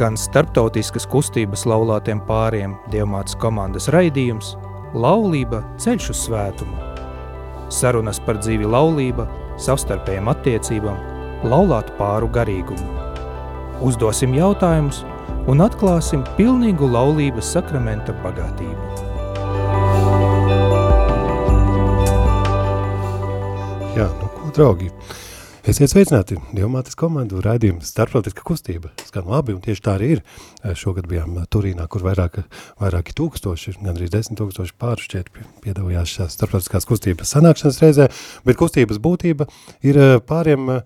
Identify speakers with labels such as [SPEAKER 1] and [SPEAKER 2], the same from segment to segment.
[SPEAKER 1] skan starptautiskas kustības laulātiem pāriem Dievmātes komandas raidījums Laulība ceļš uz svētumu. Sarunas par dzīvi laulība, savstarpējām attiecībām, laulātu pāru garīgumu. Uzdosim jautājumus un atklāsim pilnīgu laulības sakramenta bagātību.
[SPEAKER 2] Jā, nu ko, draugi, Esiet sveicināti Dievmātes komandu raidījumu starptautiska kustība. Skan labi, un tieši tā arī ir. Šogad bijām Turīnā, kur vairāk, vairāki tūkstoši, gandrīz desmit tūkstoši pāru šķiet piedalījās šās starptautiskās kustības sanākšanas reizē, bet kustības būtība ir pāriem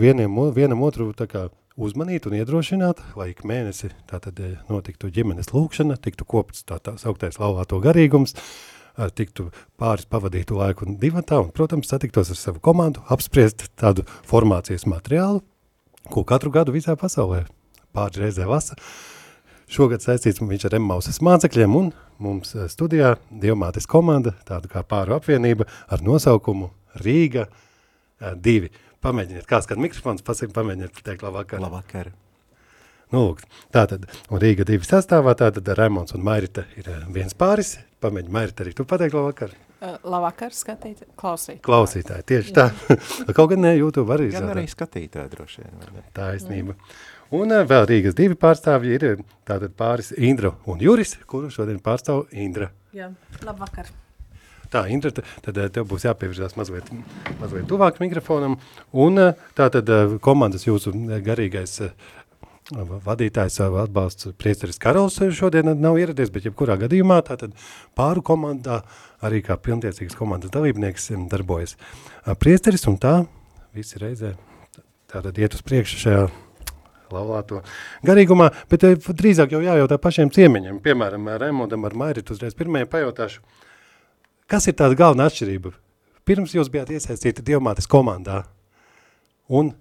[SPEAKER 2] vieniem, vienam otru tā kā uzmanīt un iedrošināt, lai ik mēnesi tātad notiktu ģimenes lūkšana, tiktu kopts tā, tā sauktais laulāto garīgums, tiktu pāris pavadītu laiku divatā un, protams, satiktos ar savu komandu, apspriest tādu formācijas materiālu, ko katru gadu visā pasaulē pāris reizē vasa. Šogad saistīts viņš ar Emmausas mācekļiem un mums studijā Dievmātes komanda, tāda kā pāru apvienība ar nosaukumu Rīga 2. Pamēģiniet, kā skat mikrofons, pasaka, pamēģiniet pateikt labvakar.
[SPEAKER 3] Labvakar.
[SPEAKER 2] Nu, lūk, tātad, un Rīga divi sastāvā, tātad Raimons un Mairita ir viens pāris, Pamēģi, Marita, arī tu pateikti labvakar?
[SPEAKER 4] Uh, labvakar, skatīt, klausītāji.
[SPEAKER 2] Klausītāji, tieši tā. Kaut gan ne YouTube arī
[SPEAKER 3] izrādāt. Gan arī skatītāji droši vien.
[SPEAKER 2] Taisnība. Un uh, vēl Rīgas divi pārstāvji ir tātad pāris Indra un Juris, kuru šodien pārstāv Indra.
[SPEAKER 4] Jā, labvakar.
[SPEAKER 2] Tā, Indra, tad tev būs jāpievirzās mazliet, mazliet tuvāk mikrofonam. Un tātad komandas jūsu garīgais vadītājs atbalsts priesteris Karols šodien nav ieradies, bet jebkurā gadījumā tātad pāru komandā arī kā pilntiecīgas komandas dalībnieks darbojas priesteris un tā visi reizē tātad iet uz priekšu šajā laulāto garīgumā, bet drīzāk jau jājautā pašiem ciemiņiem, piemēram, Raimondam ar Mairitu uzreiz pirmajai pajautāšu, kas ir tāda galvenā atšķirība? Pirms jūs bijāt iesaistīti Dievmātes komandā un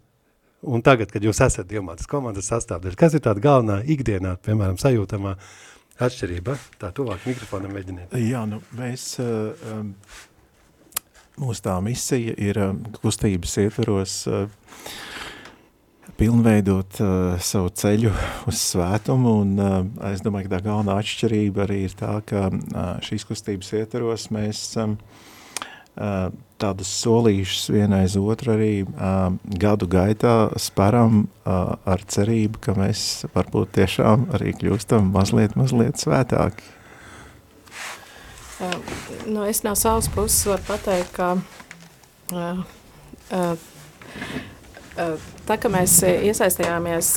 [SPEAKER 2] Un tagad, kad jūs esat Dievmātes komandas sastāvdaļa, kas ir tāda galvenā ikdienā, piemēram, sajūtamā atšķirība? Tā tuvāk mikrofonam mēģiniet.
[SPEAKER 3] Jā, nu, mēs, um, mūsu tā misija ir kustības ietveros uh, pilnveidot uh, savu ceļu uz svētumu, un es domāju, ka tā galvenā atšķirība arī ir tā, ka šīs kustības ietveros mēs uh, tādus solīšus vienaiz otru arī uh, gadu gaitā sparam uh, ar cerību, ka mēs varbūt tiešām arī kļūstam mazliet, mazliet svētāki.
[SPEAKER 4] Uh, nu, es no savas puses varu pateikt, ka uh, uh, Tā kā mēs iesaistījāmies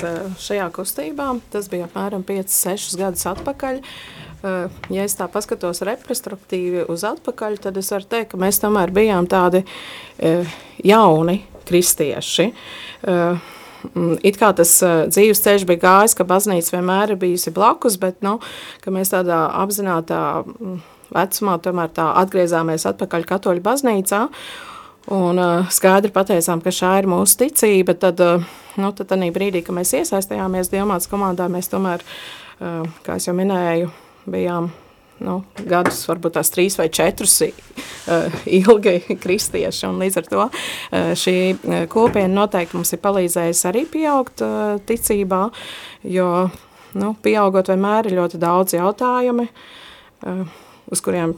[SPEAKER 4] šajā kustībā, tas bija apmēram 5-6 gadus atpakaļ, uh, ja es tā paskatos retrospektīvi uz atpakaļ, tad es varu teikt, ka mēs tomēr bijām tādi jauni kristieši. It kā tas dzīves ceļš bija gājis, ka baznīca vienmēr ir bijusi blakus, bet nu, mēs tādā apzinātā vecumā tomēr tā atgriezāmies atpakaļ katoļu baznīcā un skaidri pateicām, ka šā ir mūsu ticība, tad, nu, tad brīdī, kad mēs iesaistījāmies Dievmātas komandā, mēs tomēr, kā es jau minēju, bijām nu, gadus, varbūt tās trīs vai četrus uh, ilgi kristieši, un līdz ar to uh, šī kopiena noteikti mums ir palīdzējusi arī pieaugt uh, ticībā, jo, nu, pieaugot vienmēr ir ļoti daudz jautājumi, uz kuriem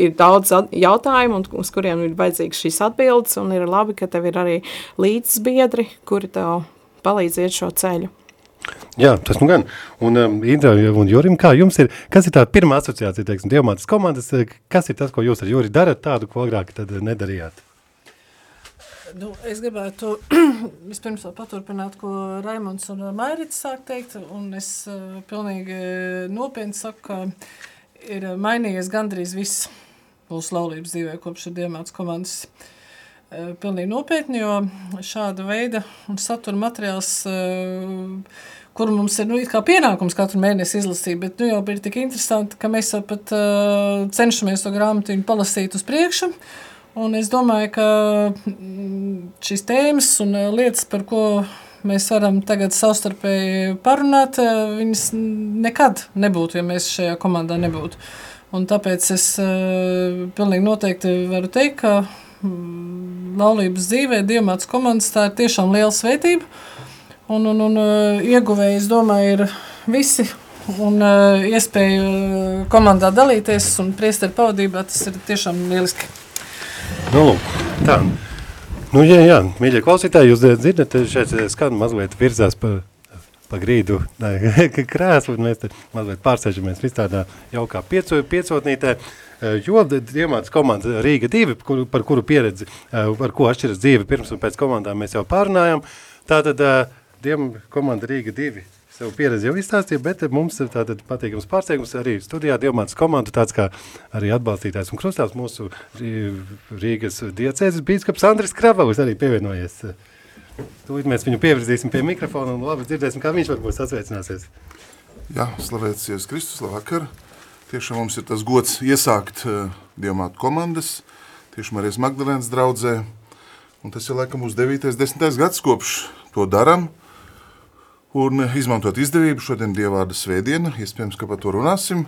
[SPEAKER 4] ir daudz jautājumu, un uz kuriem ir vajadzīgs šīs atbildes, un ir labi, ka tev ir arī līdzbiedri, kuri tev palīdz iet šo ceļu.
[SPEAKER 2] Jā, tas nu gan. Un um, Indra un Jurim, kā jums ir, kas ir tā pirmā asociācija, teiksim, Dievmātas komandas, eh, kas ir tas, ko jūs ar Juri darat tādu, ko agrāk tad nedarījāt?
[SPEAKER 5] Nu, es gribētu vispirms paturpināt, ko Raimons un Mairits sāk teikt, un es uh, pilnīgi nopietni saku, ka ir mainījies gandrīz viss mūsu laulības dzīvē kopš ir Dievmātas komandas uh, Eh, pilnīgi nopietni, jo šāda veida satura materiāls, eh, kur mums ir nu, pienākums katru mēnesi izlasīt, bet nu, jau ir tik interesanti, ka mēs pat uh, cenšamies to grāmatiņu palasīt uz priekšu. Un es domāju, ka mm, šīs tēmas un lietas, par ko mēs varam tagad savstarpēji parunāt, viņas nekad nebūtu, ja mēs šajā komandā nebūtu. Un tāpēc es pilnīgi noteikti varu teikt, ka mm, laulības dzīvē, diamāts komandas, tā ir tiešām liela svētība. Un, un, un ieguvēji, es domāju, ir visi. Un uh, iespēju komandā dalīties un priesteru pavadībā, tas ir tiešām lieliski.
[SPEAKER 2] Nu, tā. Nu, jā, jā, mīļie klausītāji, jūs dzirdat, šeit skan mazliet virzās pa, pa grīdu krēslu, un mēs te mazliet pārsēžamies vis tādā jaukā pieco, piecotnītē, jo Diemātas komanda Rīga 2, kur, par kuru pieredzi, ar ko atšķiras dzīve pirms un pēc komandām mēs jau pārunājam, tātad Diem komanda Rīga 2 savu pieredzi jau izstāstīja, bet mums ir tātad patīkams pārsteigums arī studijā Dievmātas komandu, tāds kā arī atbalstītājs un krustāvs mūsu Rīgas diecēzes bīskaps Andris Kravavs arī pievienojies. Tūlīt mēs viņu pievirzīsim pie mikrofona un labi dzirdēsim, kā viņš varbūt sasveicināsies.
[SPEAKER 6] Jā, slavēts Jēzus Kristus, labvakar. Tiešām mums ir tas gods iesākt uh, Dievmātu komandas, tieši Marijas Magdalēnas draudzē, un tas ir laikam mūsu 9. 10. gads kopš to daram, un izmantot izdevību šodien Dievvārda svētdiena, iespējams, ka par to runāsim.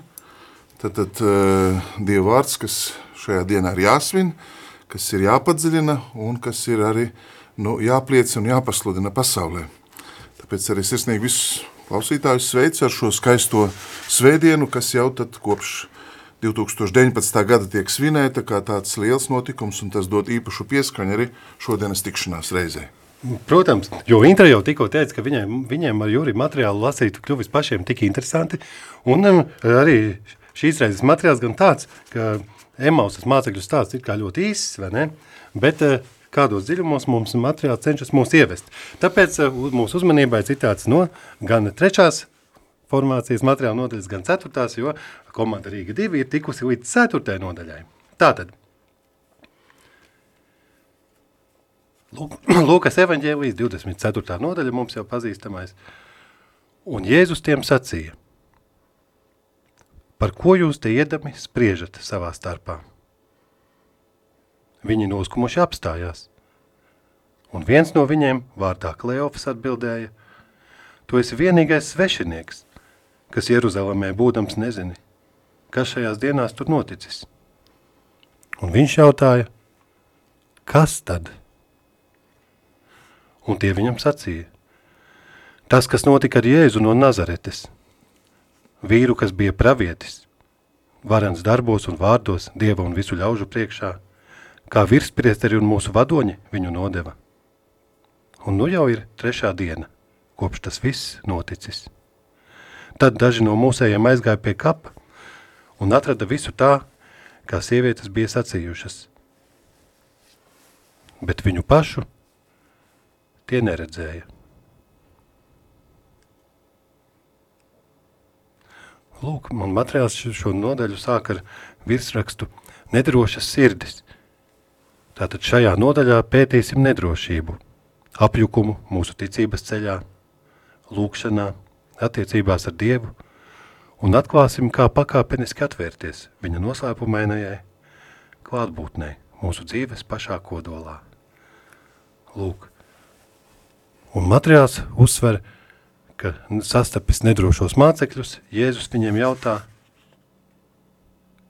[SPEAKER 6] Tad, tad uh, Dievvārds, kas šajā dienā ir jāsvin, kas ir jāpadziļina un kas ir arī nu, jāpliecina un jāpasludina pasaulē. Tāpēc arī sirsnīgi visus klausītājus sveicu ar šo skaisto svētdienu, kas jau tad kopš 2019. gada tiek svinēta kā tāds liels notikums, un tas dod īpašu pieskaņu arī šodienas tikšanās reizei.
[SPEAKER 2] Protams, jo Intra jau tikko teica, ka viņiem, viņiem ar Juri materiālu lasīt kļuvis pašiem tik interesanti, un arī šīs reizes materiāls gan tāds, ka Emausas mācekļu stāsts ir kā ļoti īss, vai ne? Bet uh, kādos dziļumos mums materiāls cenšas mūs ievest. Tāpēc uh, mūsu uzmanībai citāts no gan trešās formācijas materiāla nodaļas, gan ceturtās, jo komanda Rīga 2 ir tikusi līdz ceturtajai nodaļai. Tātad, Lūkas evaņģēlijas 24. nodaļa mums jau pazīstamais. Un Jēzus tiem sacīja, par ko jūs te iedami spriežat savā starpā? Viņi noskumuši apstājās. Un viens no viņiem, vārdā Kleofas, atbildēja, tu esi vienīgais svešinieks, kas Jeruzalemē būdams nezini, kas šajās dienās tur noticis. Un viņš jautāja, kas tad? un tie viņam sacīja. Tas, kas notika ar Jēzu no Nazaretes, vīru, kas bija pravietis, varens darbos un vārdos Dieva un visu ļaužu priekšā, kā virspriesteri un mūsu vadoņi viņu nodeva. Un nu jau ir trešā diena, kopš tas viss noticis. Tad daži no mūsējiem aizgāja pie kapa un atrada visu tā, kā sievietes bija sacījušas. Bet viņu pašu tie neredzēja. Lūk, man materiāls šo nodaļu sāk ar virsrakstu nedrošas sirdis. Tātad šajā nodaļā pētīsim nedrošību, apjukumu mūsu ticības ceļā, lūkšanā, attiecībās ar Dievu un atklāsim, kā pakāpeniski atvērties viņa noslēpumainajai klātbūtnei mūsu dzīves pašā kodolā. Lūk, Un materiāls uzsver, ka sastapis nedrošos mācekļus, Jēzus viņiem jautā,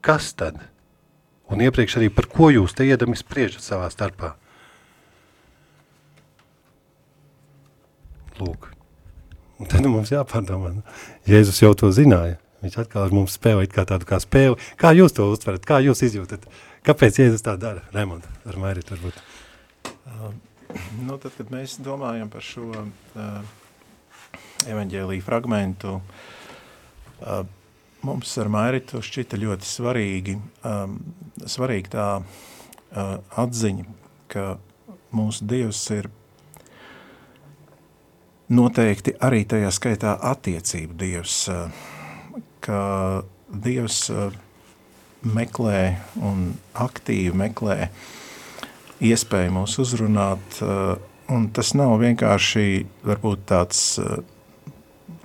[SPEAKER 2] kas tad? Un iepriekš arī par ko jūs te iedami spriežat savā starpā? Lūk. Un tad mums jāpārdomā. Jēzus jau to zināja. Viņš atkal ar mums spēlē kā tādu kā spēli. Kā jūs to uztverat? Kā jūs izjūtat? Kāpēc Jēzus tā dara? Raimond, ar Mairit varbūt.
[SPEAKER 3] Um nu, tad, kad mēs domājam par šo uh, evaņģēlīju fragmentu, uh, mums ar Mairitu šķita ļoti svarīgi, um, svarīgi tā uh, atziņa, ka mūsu Dievs ir noteikti arī tajā skaitā attiecību Dievs, uh, ka Dievs uh, meklē un aktīvi meklē uh, iespēja mūs uzrunāt, eh, un tas nav vienkārši varbūt tāds, eh,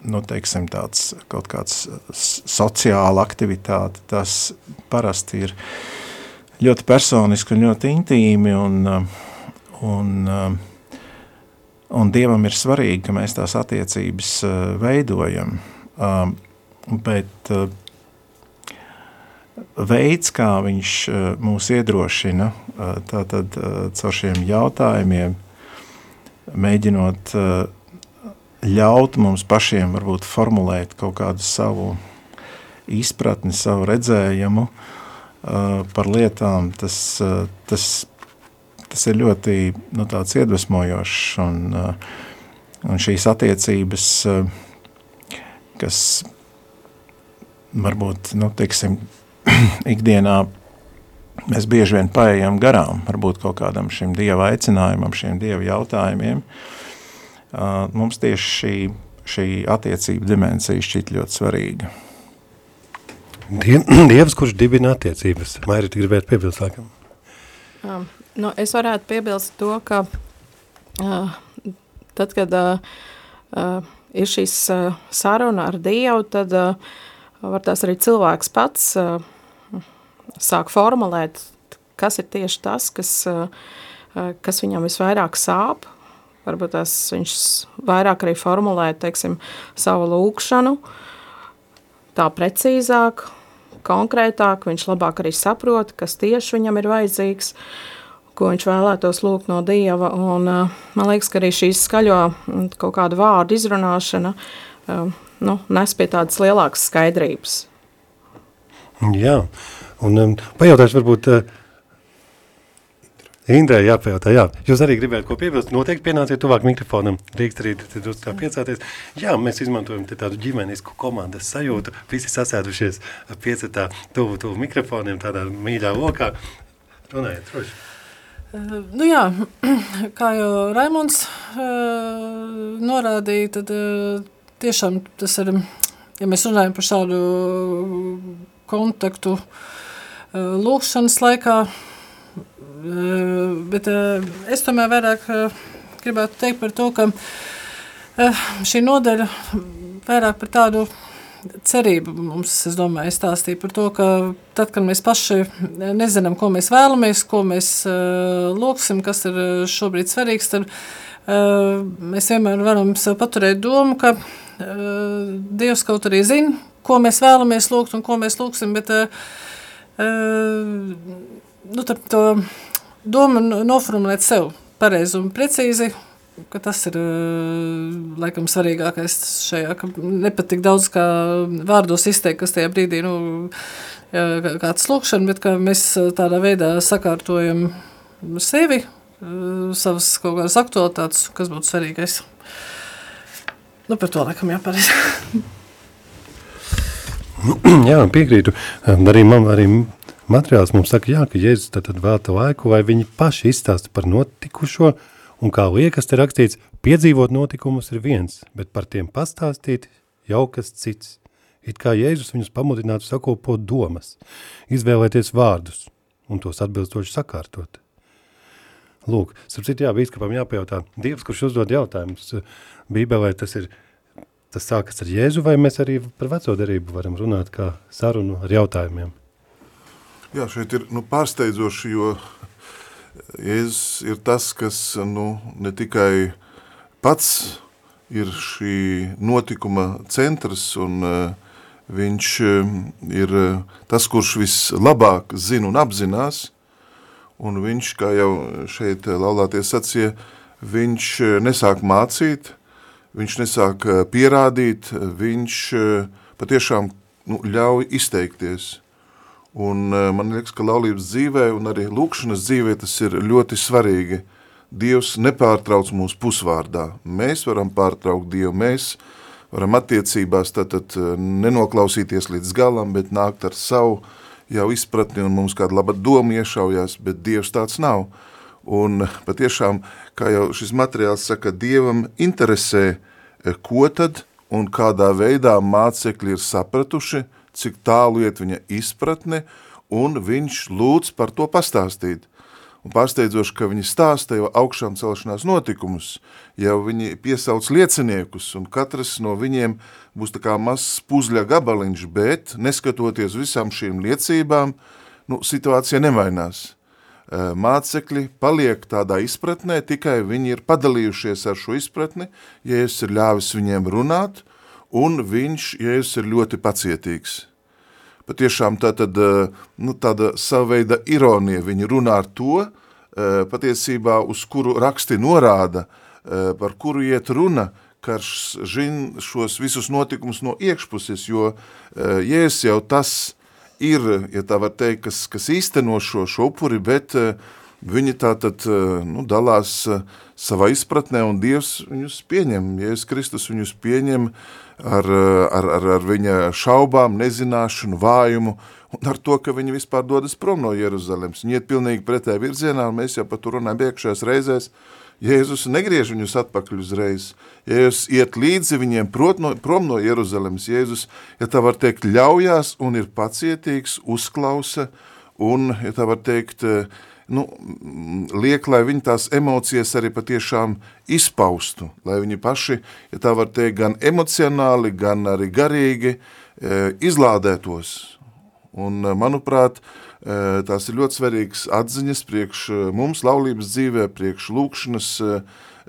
[SPEAKER 3] nu, teiksim, tāds kaut kāds sociāla aktivitāte, tas parasti ir ļoti personiski un ļoti intīmi, un, eh, un, un Dievam ir svarīgi, ka mēs tās attiecības veidojam, bet veids, kā viņš mūs iedrošina, tātad caur šiem jautājumiem, mēģinot ļaut mums pašiem varbūt formulēt kaut kādu savu izpratni, savu redzējumu uh, par lietām, tas, uh, tas, tas ir ļoti nu, iedvesmojošs un, uh, un šīs attiecības, uh, kas varbūt, nu, teiksim, ikdienā mēs bieži vien paējam garām, varbūt kaut kādam šim Dieva aicinājumam, šiem Dieva jautājumiem, uh, mums tieši šī, šī attiecība dimensija šķiet ļoti svarīga.
[SPEAKER 2] Die, dievs, kurš dibina attiecības. Mairi, tu gribētu piebilst laikam?
[SPEAKER 4] Um, nu, es varētu piebilst to, ka uh, tad, kad uh, uh, ir šīs uh, saruna ar Dievu, tad uh, var tās arī cilvēks pats uh, sāk formulēt, kas ir tieši tas, kas, uh, kas viņam visvairāk sāp. Varbūt tās viņš vairāk arī formulē, teiksim, savu lūkšanu, tā precīzāk, konkrētāk, viņš labāk arī saprot, kas tieši viņam ir vajadzīgs, ko viņš vēlētos lūgt no Dieva. Un, man liekas, ka arī šīs skaļo kaut kādu vārdu izrunāšana nu, nes pie tādas lielākas skaidrības.
[SPEAKER 2] Jā, un um, pajautāšu varbūt uh, Indrē, jāpajautā, jā. Jūs arī gribējāt ko piebilst? Noteikti pienāciet tuvāk mikrofonam. Drīkst arī drusku tā piecāties. Jā, mēs izmantojam tādu ģimenisku komandas sajūtu. Visi sasēdušies piecetā tuvu, tuvu mikrofoniem, tādā mīļā lokā. Runājiet, droši.
[SPEAKER 5] Uh, nu jā, kā jau Raimunds uh, norādīja, tad uh, tiešām tas ir, ja mēs runājam par šādu kontaktu lūkšanas laikā, Eh, bet es tomēr vairāk gribētu teikt par to, ka šī nodaļa vairāk par tādu cerību mums, es domāju, stāstīja par to, ka tad, kad mēs paši nezinām, ko mēs vēlamies, ko mēs lūksim, kas ir šobrīd svarīgs, tad mēs vienmēr varam sev paturēt domu, ka Dievs kaut arī zina, ko mēs vēlamies lūgt un ko mēs lūksim, bet nu, to doma noformulēt sev pareizi un precīzi, ka tas ir laikam svarīgākais šajā, ka nepatik daudz kā vārdos izteikt, kas tajā brīdī, nu, kāds lūkšana, bet ka mēs tādā veidā sakārtojam sevi, savas kaut kādas aktualitātes, kas būtu svarīgais. Nu, par to laikam jāpareiz.
[SPEAKER 2] Jā, piekrītu. Arī man, arī materiāls mums saka, jā, ka Jēzus tad, tad velta laiku, vai viņi paši izstāsta par notikušo, un kā liekas, te rakstīts, piedzīvot notikumus ir viens, bet par tiem pastāstīt jau kas cits. It kā Jēzus viņus pamudinātu sakopot domas, izvēlēties vārdus un tos atbilstoši sakārtot. Lūk, starp citu, jā, bīskapam jāpajautā, Dievs, kurš uzdod jautājumus, Bībelē tas ir, tas sākas ar Jēzu, vai mēs arī par veco derību varam runāt kā sarunu ar jautājumiem?
[SPEAKER 6] Jā, šeit ir nu, pārsteidzoši, jo Jēzus ir tas, kas nu, ne tikai pats ir šī notikuma centrs, un uh, viņš uh, ir tas, kurš vislabāk zina un apzinās, un viņš, kā jau šeit laulāties sacīja, viņš nesāk mācīt, viņš nesāk pierādīt, viņš patiešām nu, ļauj izteikties. Un eh, man liekas, ka laulības dzīvē un arī lūkšanas dzīvē tas ir ļoti svarīgi. Dievs nepārtrauc mūsu pusvārdā. Mēs varam pārtraukt Dievu, mēs varam attiecībās tātad eh, nenoklausīties līdz galam, bet nākt ar savu jau izpratni un mums kāda laba doma iešaujās, bet Dievs tāds nav. Un patiešām, kā jau šis materiāls saka, Dievam interesē, eh, ko tad un kādā veidā mācekļi ir sapratuši – cik tālu iet viņa izpratne, un viņš lūdz par to pastāstīt. Un pārsteidzoši, ka viņi stāsta jau augšām celšanās notikumus, jau viņi piesauc lieciniekus, un katrs no viņiem būs tā kā mazs puzļa gabaliņš, bet neskatoties visām šīm liecībām, nu, situācija nemainās. Mācekļi paliek tādā izpratnē, tikai viņi ir padalījušies ar šo izpratni, ja es ir ļāvis viņiem runāt, un viņš, Jēzus, ir ļoti pacietīgs. Patiešām tā tad, eh, nu, tāda saveida ironija, viņi runā ar to, eh, patiesībā uz kuru raksti norāda, eh, par kuru iet runa, karš žin šos visus notikumus no iekšpuses, jo uh, Jēzus jau tas ir, ja tā var teikt, kas, kas īsteno šo, šo upuri, bet uh, viņi tā tad uh, nu, dalās uh, savā izpratnē un Dievs viņus pieņem, Jēzus Kristus viņus pieņem ar, ar, ar, ar viņa šaubām, nezināšanu, vājumu, un ar to, ka viņi vispār dodas prom no Jeruzalemes. Viņi iet pilnīgi pretē virzienā, un mēs jau par to runājam biekšējās reizēs, Jēzus negriež viņus atpakaļ uzreiz. Jēzus iet līdzi viņiem no, prom no Jeruzalemes. Jēzus, ja tā var teikt, ļaujās un ir pacietīgs, uzklausa un, ja tā var teikt, nu, liek, lai viņi tās emocijas arī patiešām izpaustu, lai viņi paši, ja tā var teikt, gan emocionāli, gan arī garīgi eh, izlādētos. Un, manuprāt, tās ir ļoti svarīgas atziņas priekš mums laulības dzīvē, priekš lūkšanas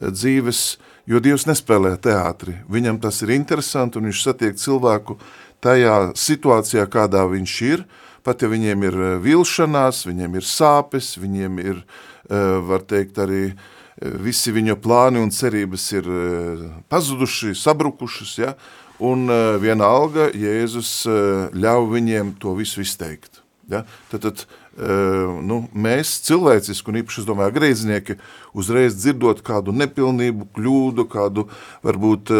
[SPEAKER 6] dzīves, jo Dievs nespēlē teātri. Viņam tas ir interesanti un viņš satiek cilvēku tajā situācijā, kādā viņš ir, pat ja viņiem ir vilšanās, viņiem ir sāpes, viņiem ir, var teikt, arī visi viņa plāni un cerības ir pazuduši, sabrukušas, ja? un vienalga Jēzus ļauj viņiem to visu izteikt. Ja? Tad, tad nu, mēs cilvēciski, un īpaši, es domāju, grēznieki, uzreiz dzirdot kādu nepilnību, kļūdu, kādu varbūt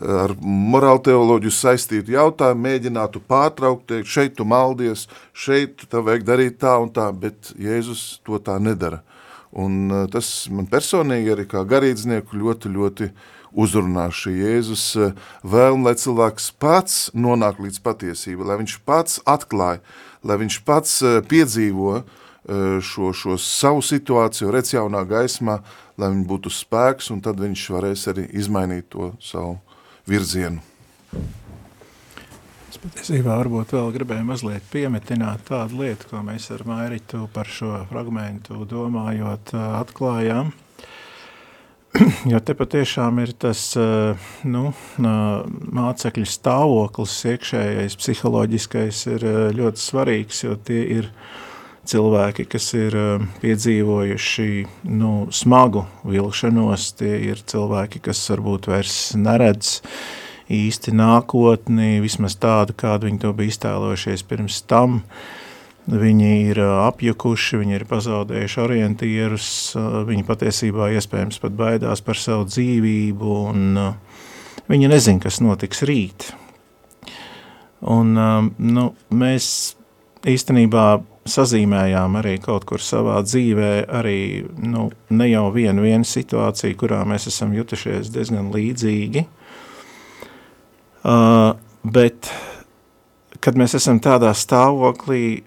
[SPEAKER 6] ar morālu teoloģiju saistītu jautājumu, mēģinātu pārtraukt, teikt, šeit tu maldies, šeit tu vajag darīt tā un tā, bet Jēzus to tā nedara. Un tas man personīgi arī kā garīdznieku ļoti, ļoti uzrunā šī Jēzus vēlme, lai cilvēks pats nonāk līdz patiesībai, lai viņš pats atklāja, lai viņš pats eh, piedzīvo eh, šo, šo savu situāciju, redz jaunā gaismā, lai viņam būtu spēks, un tad viņš varēs arī izmainīt to savu virzienu.
[SPEAKER 3] Es patiesībā varbūt vēl gribēju mazliet piemetināt tādu lietu, ko mēs ar Mairitu par šo fragmentu domājot eh, atklājām. Jo te patiešām ir tas nu, mācekļu stāvoklis, iekšējais, psiholoģiskais ir ļoti svarīgs, jo tie ir cilvēki, kas ir piedzīvojuši nu, smagu vilšanos, tie ir cilvēki, kas varbūt vairs neredz īsti nākotni, vismaz tādu, kādu viņi to bija iztēlojušies pirms tam, uh, Viņi ir apjukuši, viņi ir pazaudējuši orientierus, viņi patiesībā iespējams pat baidās par savu dzīvību, un viņi nezin, kas notiks rīt. Un, nu, mēs īstenībā sazīmējām arī kaut kur savā dzīvē, arī nu, ne jau vienu, vienu situāciju, kurā mēs esam jutušies diezgan līdzīgi. Uh, bet, kad mēs esam tādā stāvoklī,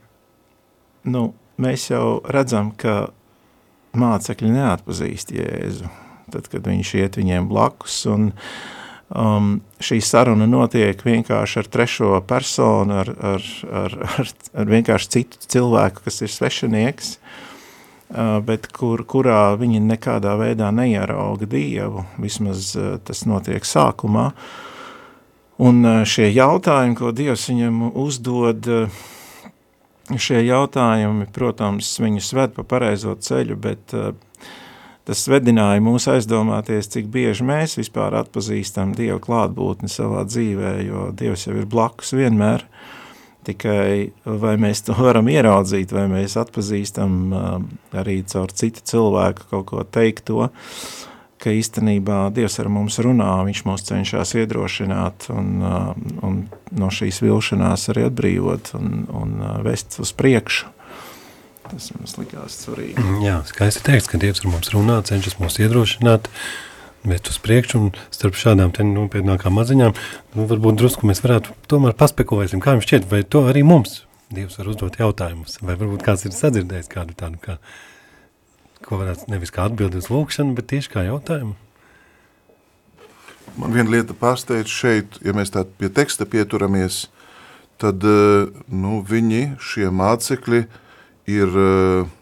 [SPEAKER 3] nu, mēs jau redzam, ka mācekļi neatpazīst Jēzu, tad, kad viņš iet viņiem blakus, un um, šī saruna notiek vienkārši ar trešo personu, ar, ar, ar, ar, ar vienkārši citu cilvēku, kas ir svešinieks, uh, bet kur, kurā viņi nekādā veidā neierauga Dievu, vismaz uh, tas notiek sākumā, un uh, šie jautājumi, ko Dievs viņam uzdod, uh, šie jautājumi, protams, viņus ved pa pareizo ceļu, bet uh, tas vedināja mūs aizdomāties, cik bieži mēs vispār atpazīstam Dievu klātbūtni savā dzīvē, jo Dievs jau ir blakus vienmēr, tikai vai mēs to varam ieraudzīt, vai mēs atpazīstam uh, arī caur citu cilvēku kaut ko teikt to, ka īstenībā Dievs ar mums runā, viņš mūs cenšas iedrošināt un, uh, un no šīs vilšanās arī atbrīvot un, un uh, vest uz priekšu. Tas mums likās svarīgi.
[SPEAKER 2] Mm, jā, skaisti teiks, ka Dievs ar mums runā, cenšas mūs iedrošināt, vest uz priekšu un starp šādām te nopietnākām maziņām, nu, varbūt drusku mēs varētu tomēr paspekulēsim, kā jums šķiet, vai to arī mums Dievs var uzdot jautājumus, vai varbūt kāds ir sadzirdējis kādu tādu, kā ko varētu nevis kā atbildi uz lūkšanu, bet tieši kā jautājumu?
[SPEAKER 6] Man viena lieta pārsteidz šeit, ja mēs tā pie teksta pieturamies, tad eh, nu, viņi, šie mācekļi, ir eh,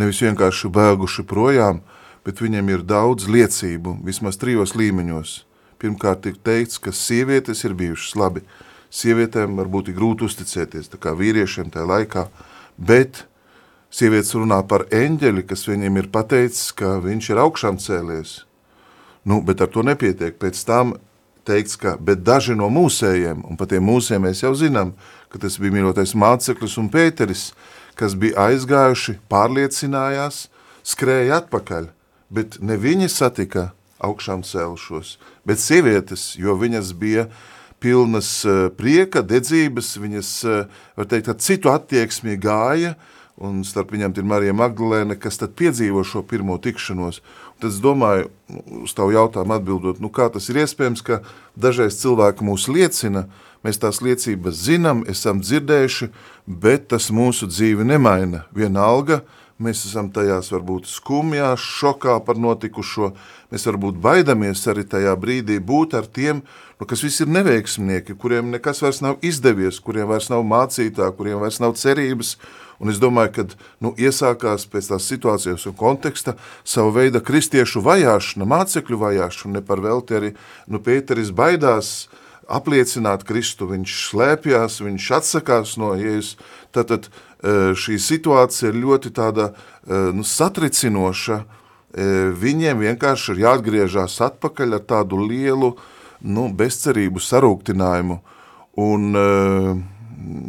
[SPEAKER 6] nevis vienkārši bēguši projām, bet viņiem ir daudz liecību, vismaz trijos līmeņos. Pirmkārt ir teikts, ka sievietes ir bijušas labi. Sievietēm varbūt ir grūti uzticēties, tā kā vīriešiem tajā laikā, bet Sievietes runā par eņģeli, kas viņiem ir pateicis, ka viņš ir augšām cēlies. Nu, bet ar to nepietiek. Pēc tam teikts, ka daži no mūsējiem, un par tiem mūsējiem mēs jau zinām, ka tas bija mīļotais māceklis un Pēteris, kas bija aizgājuši, pārliecinājās, skrēja atpakaļ, bet ne viņi satika augšām celšos, bet sievietes, jo viņas bija pilnas eh, prieka, dedzības, viņas, eh, var teikt, citu attieksmi gāja, un starp viņām ir Marija Magdalēna, kas tad piedzīvo šo pirmo tikšanos. Un tad es domāju, uz tavu jautājumu atbildot, nu kā tas ir iespējams, ka dažreiz cilvēki mūs liecina, mēs tās liecības zinām, esam dzirdējuši, bet tas mūsu dzīvi nemaina. Vienalga, mēs esam tajās varbūt skumjās, šokā par notikušo, mēs varbūt baidamies arī tajā brīdī būt ar tiem, nu, kas visi ir neveiksmnieki, kuriem nekas vairs nav izdevies, kuriem vairs nav mācītā, kuriem vairs nav cerības, Un es domāju, ka nu, iesākās pēc tās situācijas un konteksta savu veidu kristiešu vajāšana, mācekļu vajāšana, ne par velti arī nu, Pēteris baidās apliecināt Kristu, viņš slēpjās, viņš atsakās no Jēzus. Tātad e, šī situācija ir ļoti tāda e, nu, satricinoša, e, viņiem vienkārši ir jāatgriežās atpakaļ ar tādu lielu nu, bezcerību sarūktinājumu. Un,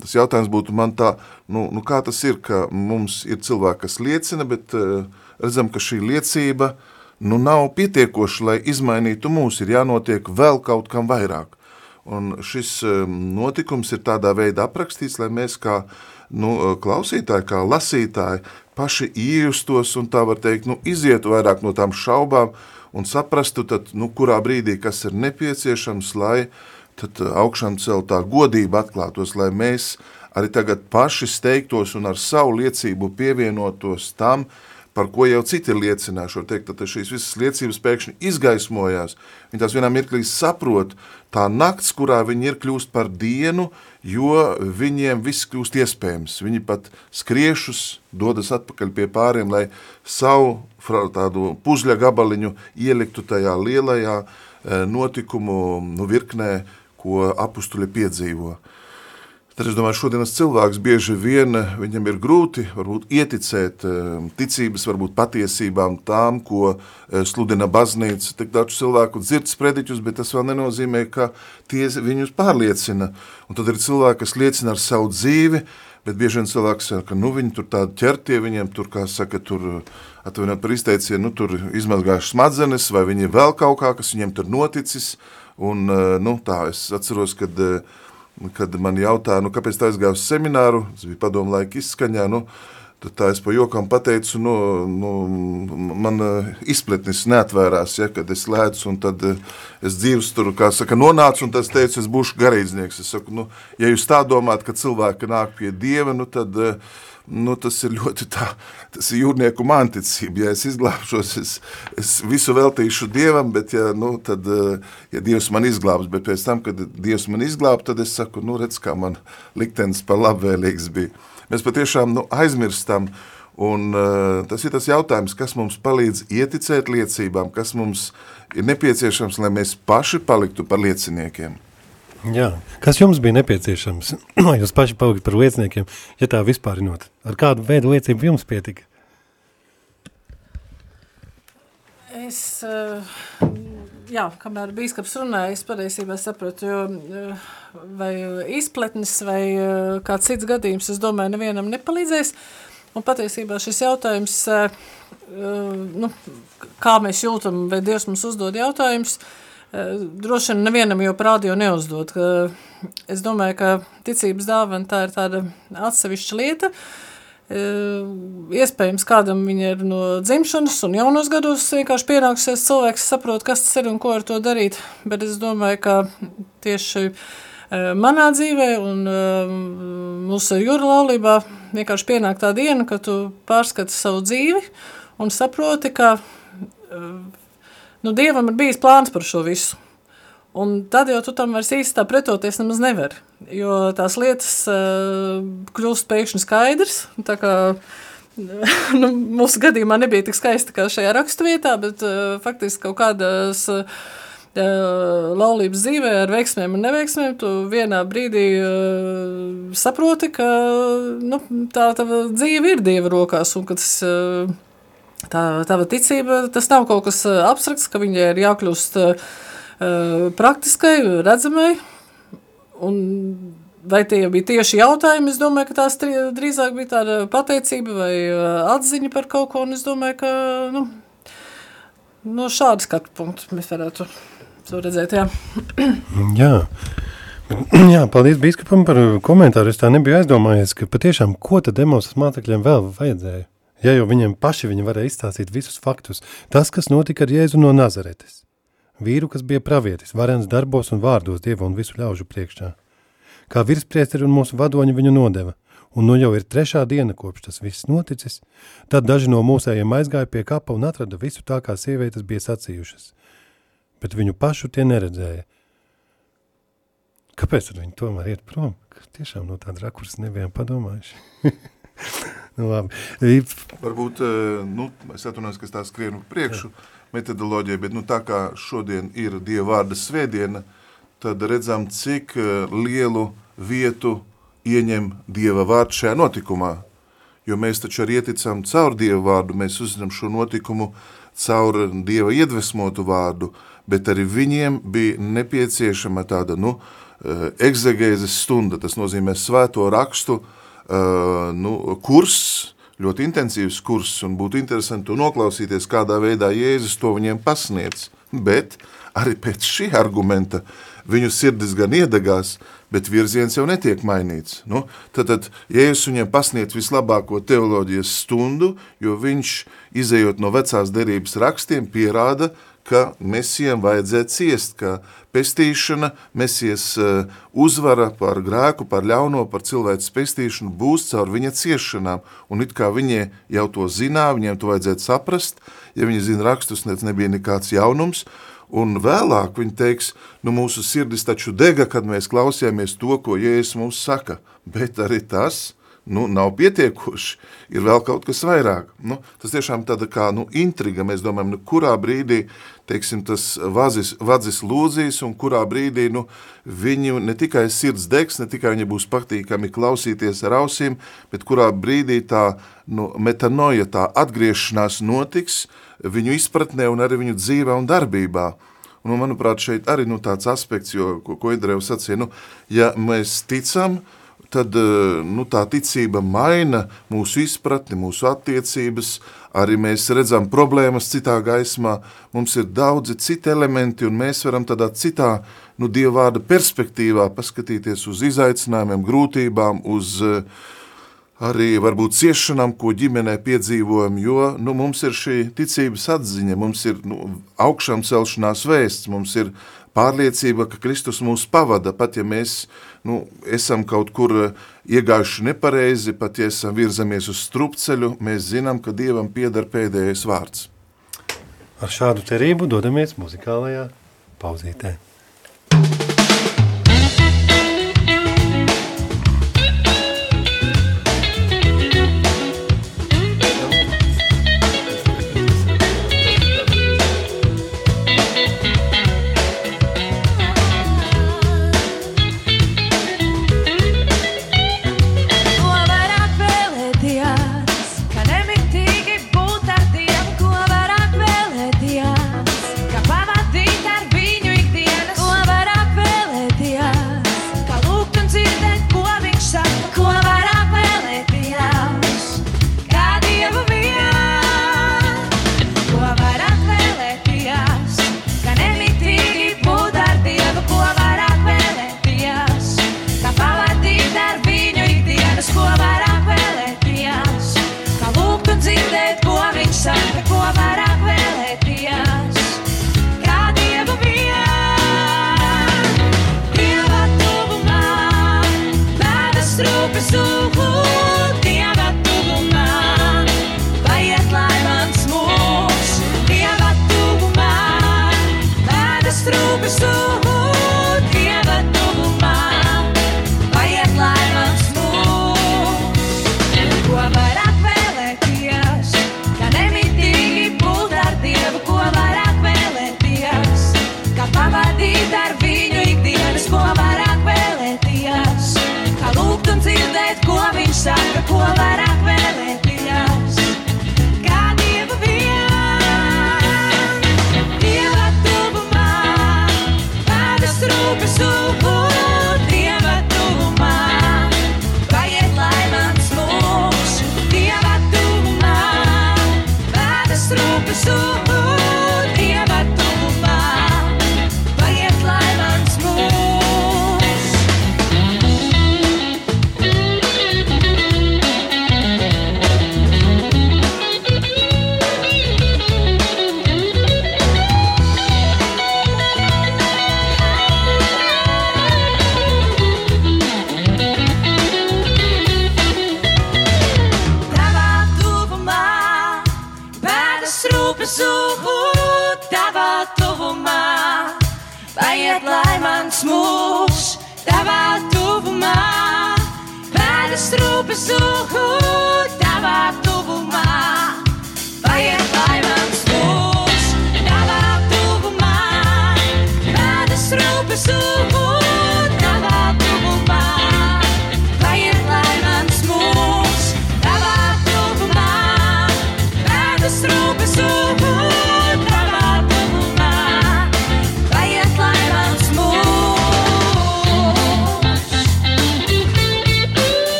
[SPEAKER 6] tas jautājums būtu man tā, nu, nu kā tas ir, ka mums ir cilvēki, kas liecina, bet uh, redzam, ka šī liecība nu, nav pietiekoša, lai izmainītu mūs, ir jānotiek vēl kaut kam vairāk. Un šis uh, notikums ir tādā veidā aprakstīts, lai mēs kā nu, klausītāji, kā lasītāji paši iejustos un tā var teikt, nu, izietu vairāk no tām šaubām un saprastu, tad, nu, kurā brīdī kas ir nepieciešams, lai uh, tad uh, augšām celtā godība atklātos, lai mēs arī tagad paši steigtos un ar savu liecību pievienotos tam, par ko jau citi ir liecinājuši. Teikt, tad šīs visas liecības pēkšņi izgaismojās. Viņi tās vienā mirklī saprot, tā nakts, kurā viņi ir kļūst par dienu, jo viņiem viss kļūst iespējams. Viņi pat skriešus dodas atpakaļ pie pāriem, lai savu tādu pužļa gabaliņu ieliktu tajā lielajā eh, notikumu nu, virknē, ko apustuļi piedzīvo. Tad es domāju, šodienas cilvēks bieži vien viņam ir grūti varbūt ieticēt eh, ticības, varbūt patiesībām tām, ko eh, sludina baznīca. Tik daudz cilvēku dzird sprediķus, bet tas vēl nenozīmē, ka tie viņus pārliecina. Un tad ir cilvēki, kas liecina ar savu dzīvi, bet bieži vien cilvēks saka, ka nu, viņi tur tādi ķertie, viņiem tur, kā saka, tur atvainot par izteicienu, nu, tur izmazgājuši smadzenes, vai viņi vēl kaut kā, kas viņiem tur noticis, Un, eh, nu, tā, es atceros, kad, eh, kad man jautāja, nu, kāpēc tā aizgāju uz semināru, tas bija padomu laika izskaņā, nu, tad tā es pa jokam pateicu, nu, nu man eh, izpletnis neatvērās, ja, kad es lēcu, un tad es dzīves tur, kā saka, nonācu, un tad es teicu, es būšu garīdznieks. Es saku, nu, ja jūs tā domājat, ka cilvēki nāk pie Dieva, nu, tad... Uh, nu, tas ir ļoti tā, tas ir jūrnieku manticība. Ja es izglābšos, es, es visu veltīšu Dievam, bet ja, nu, tad, eh, ja Dievs man izglābs, bet pēc tam, kad Dievs man izglāb, tad es saku, nu, redz, kā man liktenis par labvēlīgs bija. Mēs patiešām nu, aizmirstam, un uh, tas ir tas jautājums, kas mums palīdz ieticēt liecībām, kas mums ir nepieciešams, lai mēs paši paliktu par lieciniekiem.
[SPEAKER 2] Jā. Kas jums bija nepieciešams, lai jūs paši palikt par lieciniekiem, ja tā vispārinot? Ar kādu veidu liecību jums pietika?
[SPEAKER 5] Es, eh, jā, kamēr bīskaps runāja, es patiesībā sapratu, jo eh, vai izpletnis vai eh, kāds cits gadījums, es domāju, nevienam nepalīdzēs. Un patiesībā šis jautājums, nu, kā mēs jūtam, vai Dievs mums uzdod jautājums, Eh, droši vien nevienam jau prādi jau neuzdot. Es domāju, ka ticības dāvana tā ir tāda atsevišķa lieta. Eh, iespējams, kādam viņa ir no dzimšanas un jaunos gados vienkārši pienāksies cilvēks saprot, kas tas ir un ko ar to darīt. Bet es domāju, ka tieši eh, manā dzīvē un mūsu jūra laulībā vienkārši pienāk tā diena, ka tu pārskati savu dzīvi un saproti, ka nu, Dievam ir bijis plāns par šo visu. Un tad jau tu tam vairs īsti tā pretoties nemaz nevar, jo tās lietas uh, kļūst pēkšņi skaidrs, tā kā nu, mūsu gadījumā nebija tik skaisti kā šajā rakstu vietā, bet uh, faktiski kaut kādas uh, laulības dzīvē ar veiksmēm un neveiksmēm, tu vienā brīdī uh, saproti, ka nu, tā tava dzīve ir Dieva rokās un ka tas uh, tā, tava ticība, tas nav kaut kas abstrakts, ka viņai ir jākļūst uh, praktiskai, redzamai, un vai tie bija tieši jautājumi, es domāju, ka tās drīzāk bija tāda pateicība vai atziņa par kaut ko, un es domāju, ka, nu, no šāda skatu punktu mēs varētu to redzēt, jā.
[SPEAKER 2] jā. Jā, paldies biskupam par komentāru. Es tā nebiju aizdomājies, ka patiešām ko tad demosas mācekļiem vēl vajadzēja? Ja jau viņiem paši viņi varēja izstāstīt visus faktus, tas, kas notika ar Jēzu no Nazaretes, vīru, kas bija pravietis, varens darbos un vārdos Dievu un visu ļaužu priekšā. Kā virspriesteri un mūsu vadoņi viņu nodeva, un nu jau ir trešā diena, kopš tas viss noticis, tad daži no mūsējiem aizgāja pie kapa un atrada visu tā, kā sievietes bija sacījušas, bet viņu pašu tie neredzēja. Kāpēc tad viņi tomēr iet prom? Tiešām no tāda rakursa nebijām padomājuši. nu, labi.
[SPEAKER 6] Varbūt, eh, nu, es atvainojos, ka tā skrienu priekšu metodoloģija, bet nu, tā kā šodien ir Dieva vārda svētdiena, tad redzam, cik eh, lielu vietu ieņem Dieva vārds šajā notikumā. Jo mēs taču arī ieticam caur Dieva vārdu, mēs uzzinām šo notikumu caur Dieva iedvesmotu vārdu, bet arī viņiem bija nepieciešama tāda, nu, eh, egzegēzes stunda, tas nozīmē svēto rakstu uh, nu, kurs, ļoti intensīvs kurs, un būtu interesanti noklausīties, kādā veidā Jēzus to viņiem pasniedz. Bet arī pēc šī argumenta viņu sirdis gan iedegās, bet virziens jau netiek mainīts. Nu, tad, tad Jēzus viņiem pasniedz vislabāko teoloģijas stundu, jo viņš, izējot no vecās derības rakstiem, pierāda, ka mesijam vajadzēja ciest, ka pestīšana, mesies eh, uzvara par grēku, par ļauno, par cilvēks pestīšanu būs caur viņa ciešanām. Un it kā viņi jau to zinā, viņiem to vajadzētu saprast, ja viņi zina rakstus, nec nebija nekāds jaunums, un vēlāk viņi teiks, nu mūsu sirdis taču dega, kad mēs klausījāmies to, ko Jēzus mums saka, bet arī tas, nu, nav pietiekoši, ir vēl kaut kas vairāk. Nu, tas tiešām tāda kā nu, intriga, mēs domājam, nu, kurā brīdī teiksim, tas vazis, vadzis lūdzīs un kurā brīdī nu, viņu ne tikai sirds degs, ne tikai viņi būs patīkami klausīties ar ausīm, bet kurā brīdī tā nu, metanoja, tā atgriešanās notiks viņu izpratnē un arī viņu dzīvē un darbībā. Un, manuprāt, šeit arī nu, tāds aspekts, jo, ko, ko Idrēvs sacīja, nu, ja mēs ticam, uh, tad eh, nu, tā ticība maina mūsu izpratni, mūsu attiecības, arī mēs redzam problēmas citā gaismā, mums ir daudzi citi elementi, un mēs varam tādā citā, nu, dievvārda perspektīvā paskatīties uz izaicinājumiem, grūtībām, uz uh, arī varbūt ciešanām, ko ģimenē piedzīvojam, jo nu, mums ir šī ticības atziņa, mums ir nu, augšām celšanās vēsts, mums ir pārliecība, ka Kristus mūs pavada, pat ja mēs nu, esam kaut kur eh, iegājuši nepareizi, pat ja esam virzamies uz strupceļu, mēs zinām, ka Dievam piedar pēdējais vārds.
[SPEAKER 2] Ar šādu cerību dodamies muzikālajā pauzītē.
[SPEAKER 7] So saka, ko vairāk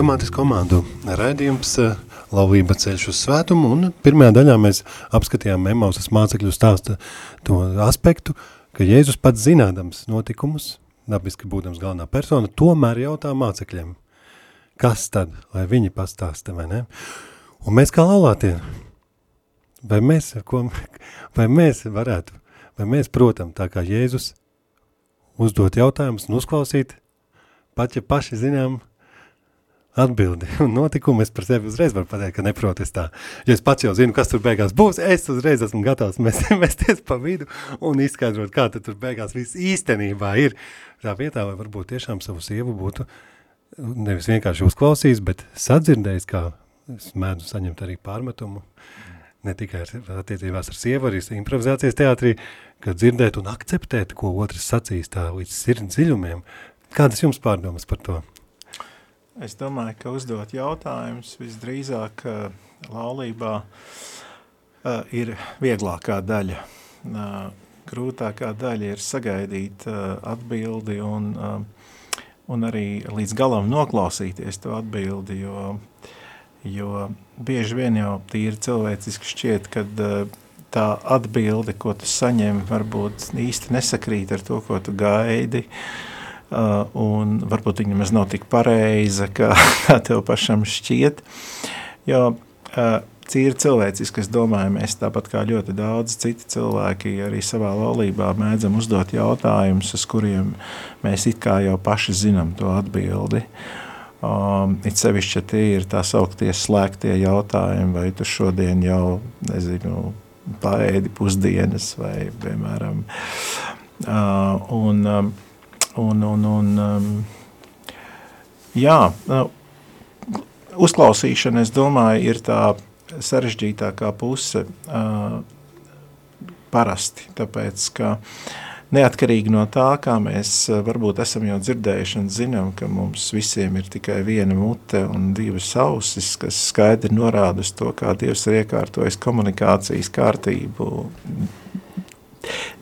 [SPEAKER 2] Diamātis komandu raidījums eh, Lauvība ceļš uz svētumu, un pirmajā daļā mēs apskatījām Emausas mācekļu stāsta to aspektu, ka Jēzus pats zinādams notikumus, dabiski būdams galvenā persona, tomēr jautā mācekļiem, kas tad, lai viņi pastāsta, vai ne? Un mēs kā laulātie, vai mēs, ko, vai mēs varētu, vai mēs, protam, tā kā Jēzus, uzdot jautājumus un uzklausīt, pat ja paši zinām, atbildi un notikumu, es par sevi uzreiz varu pateikt, ka neprotestā. Ja es pats jau zinu, kas tur beigās būs, es uzreiz esmu gatavs mest, mesties pa vidu un izskaidrot, kā tur beigās viss īstenībā ir. Tā vietā, vai varbūt tiešām savu sievu būtu nevis vienkārši uzklausījis, bet sadzirdējis, kā es mēdzu saņemt arī pārmetumu, ne tikai ar, attiecībās ar sievu, arī improvizācijas teātrī, ka dzirdēt un akceptēt, ko otrs sacīs tā līdz sirds dziļumiem. Kādas jums pārdomas par to?
[SPEAKER 3] Es domāju, ka uzdot jautājumus visdrīzāk uh, laulībā uh, ir vieglākā daļa. Uh, grūtākā daļa ir sagaidīt atbildi un, un arī līdz galam noklausīties to atbildi, jo, jo bieži vien jau tīri cilvēciski šķiet, kad tā atbilde, ko tu saņem, varbūt īsti nesakrīt ar to, ko tu gaidi, Uh, un varbūt viņa nemaz nav tik pareiza, kā, kā tev pašam šķiet. Jo uh, cīri cilvēciski, es domāju, mēs tāpat kā ļoti daudz citi cilvēki arī savā laulībā mēdzam uzdot jautājumus, uz kuriem mēs it kā jau paši zinām to atbildi. Um, it sevišķi, tie ir tā sauktie slēgtie jautājumi, vai tu šodien jau, nezinu, paēdi pusdienas vai, piemēram, uh, un um, Un, un, un, um, jā, uzklausīšana, es domāju, ir tā sarežģītākā puse uh, parasti, tāpēc, ka neatkarīgi no tā, kā mēs uh, varbūt esam jau dzirdējuši un zinām, ka mums visiem ir tikai viena mute un divas ausis, kas skaidri norāda uz to, kā Dievs ir iekārtojis komunikācijas kārtību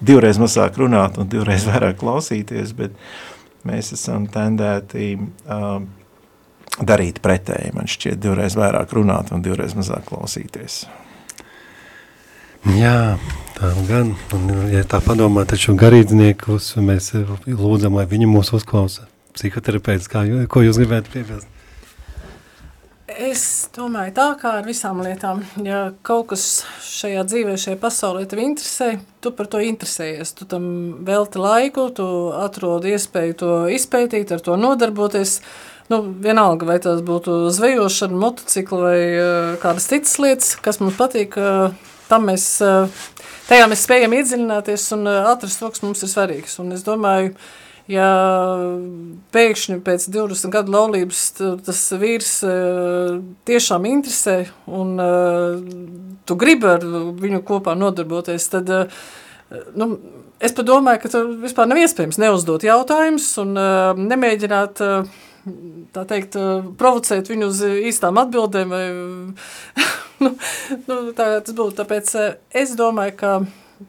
[SPEAKER 3] divreiz mazāk runāt un divreiz vairāk klausīties, bet mēs esam tendēti uh, darīt pretēji. Man šķiet, divreiz vairāk runāt un divreiz mazāk klausīties.
[SPEAKER 2] Jā, tā gan, un, ja tā padomā, taču garīdzniekus mēs lūdzam, lai viņi mūs uzklausa. Psihoterapeits, kā, ko jūs gribētu piebilst?
[SPEAKER 5] Es domāju, tā kā ar visām lietām, ja kaut kas šajā dzīvē, šajā pasaulē tev interesē, tu par to interesējies. Tu tam velti laiku, tu atrodi iespēju to izpētīt, ar to nodarboties. Nu, vienalga, vai tas būtu zvejošana, motocikli vai uh, kādas citas lietas, kas mums patīk, uh, tam mēs, uh, tajā mēs spējam iedziļināties un uh, atrast to, kas mums ir svarīgs. Un es domāju, ja pēkšņi pēc 20 gadu laulības tas vīrs tiešām interesē un tu gribi ar viņu kopā nodarboties, tad nu, es padomāju, ka tur vispār nav iespējams neuzdot jautājumus un nemēģināt tā teikt, provocēt viņu uz īstām atbildēm. Vai, nu, nu, tā tas būtu. Tāpēc es domāju, ka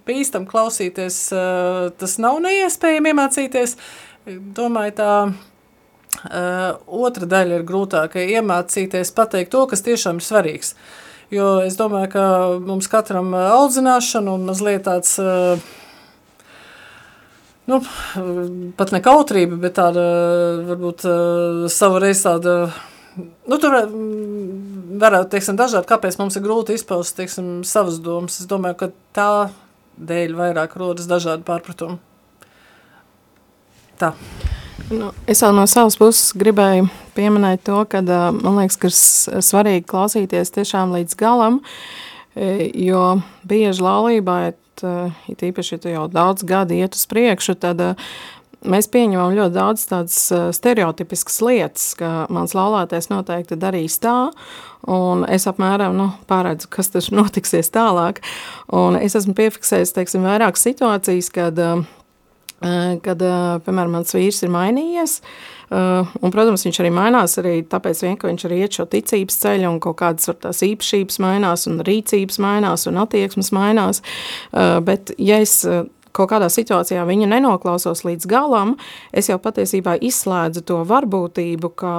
[SPEAKER 5] bīstam klausīties, eh, tas nav neiespējami iemācīties. Domāju, tā uh, otra daļa ir grūtāka iemācīties pateikt to, kas tiešām ir svarīgs. Jo es domāju, ka mums katram audzināšana un mazliet tāds, nu, pat ne kautrība, bet tāda, varbūt savu reizi tāda, nu, tur varētu, teiksim, dažādi, kāpēc mums ir grūti izpaust, teiksim, savas domas. Es domāju, ka tā dēļ vairāk rodas dažādi pārpratumi. Tā.
[SPEAKER 4] Nu, es vēl no savas puses gribēju pieminēt to, ka man liekas, ka ir svarīgi klausīties tiešām līdz galam, jo bieži laulībā, it īpaši, ja tu jau daudz gadi iet uz priekšu, tad mēs pieņemam ļoti daudz tādas stereotipiskas lietas, ka mans laulātais noteikti darīs tā, un es apmēram nu, pārēdzu, kas tur notiksies tālāk. Un es esmu piefiksējis, teiksim, vairākas situācijas, kad, kad, piemēram, mans vīrs ir mainījies, un, protams, viņš arī mainās arī tāpēc vien, ka viņš arī iet šo ticības ceļu un kaut kādas tās īpašības mainās un rīcības mainās un attieksmes mainās, bet ja es kaut kādā situācijā viņa nenoklausos līdz galam, es jau patiesībā izslēdzu to varbūtību, ka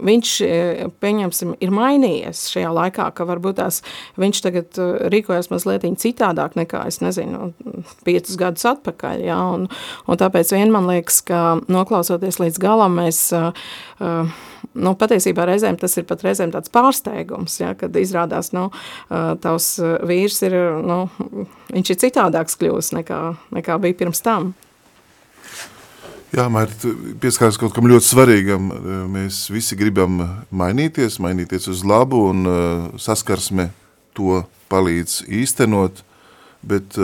[SPEAKER 4] viņš, e, pieņemsim, ir mainījies šajā laikā, ka varbūt tās viņš tagad e, rīkojas mazliet citādāk nekā, es nezinu, piecus gadus atpakaļ, jā, un, un tāpēc vien man liekas, ka noklausoties līdz galam mēs uh, nu, patiesībā reizēm tas ir pat reizēm tāds pārsteigums, ja, kad izrādās, nu, tavs vīrs ir, nu, viņš ir citādāks kļūst nekā, nekā bija pirms tam.
[SPEAKER 6] Jā, Mairt, pieskārs kaut kam ļoti svarīgam. Mēs visi gribam mainīties, mainīties uz labu un saskarsme to palīdz īstenot, bet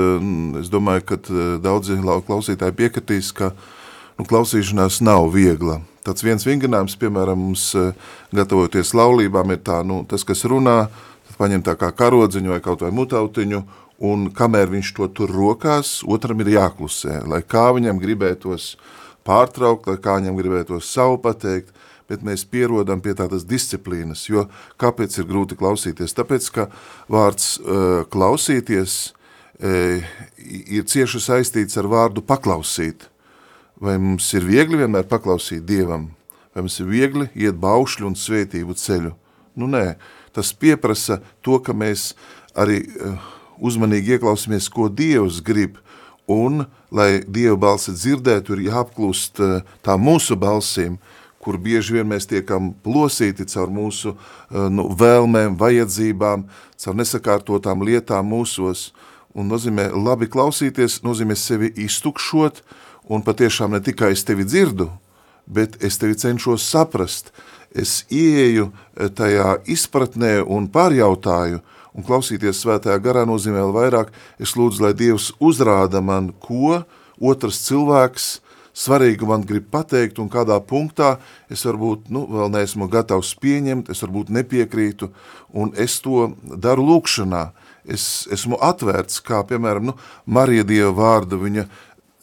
[SPEAKER 6] es domāju, ka daudzi klausītāji piekritīs, ka nu, klausīšanās nav viegla tāds viens vingrinājums, piemēram, mums eh, gatavoties laulībām, ir tā, nu, tas, kas runā, paņem tā kā karodziņu vai kaut vai mutautiņu, un kamēr viņš to tur rokās, otram ir jāklusē, lai kā viņam gribētos pārtraukt, lai kā viņam gribētos savu pateikt, bet mēs pierodam pie tādas disciplīnas, jo kāpēc ir grūti klausīties? Tāpēc, ka vārds uh, klausīties uh, ir cieši saistīts ar vārdu paklausīt. Vai mums ir viegli vienmēr paklausīt Dievam? Vai mums ir viegli iet baušļu un svētību ceļu? Nu nē, tas pieprasa to, ka mēs arī uh, uzmanīgi ieklausāmies, ko Dievs grib, un, lai Dieva balsi dzirdētu, ir jāapklūst uh, tā mūsu balsīm, kur bieži vien mēs tiekam plosīti caur mūsu uh, nu, vēlmēm, vajadzībām, caur nesakārtotām lietām mūsos, un nozīmē labi klausīties, nozīmē sevi iztukšot, uh, un patiešām ne tikai es tevi dzirdu, bet es tevi cenšos saprast. Es ieeju eh, tajā izpratnē un pārjautāju, un klausīties svētajā garā nozīmē vēl vairāk, es lūdzu, lai Dievs uzrāda man, ko otrs cilvēks svarīgi man grib pateikt, un kādā punktā es varbūt nu, vēl neesmu gatavs pieņemt, es varbūt nepiekrītu, un es to daru lūkšanā. Es esmu atvērts, kā piemēram, nu, Marija Dieva vārda, viņa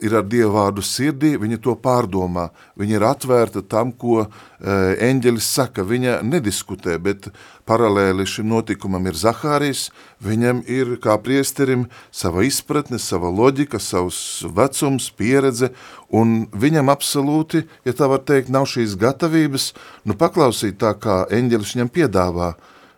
[SPEAKER 6] ir ar Dievu vārdu sirdī, viņa to pārdomā. Viņa ir atvērta tam, ko e, eņģelis saka. Viņa nediskutē, bet paralēli šim notikumam ir Zahārijs. Viņam ir kā priesterim sava izpratne, sava loģika, savs vecums, pieredze, un viņam absolūti, ja tā var teikt, nav šīs gatavības, nu paklausīt tā, kā eņģelis viņam piedāvā.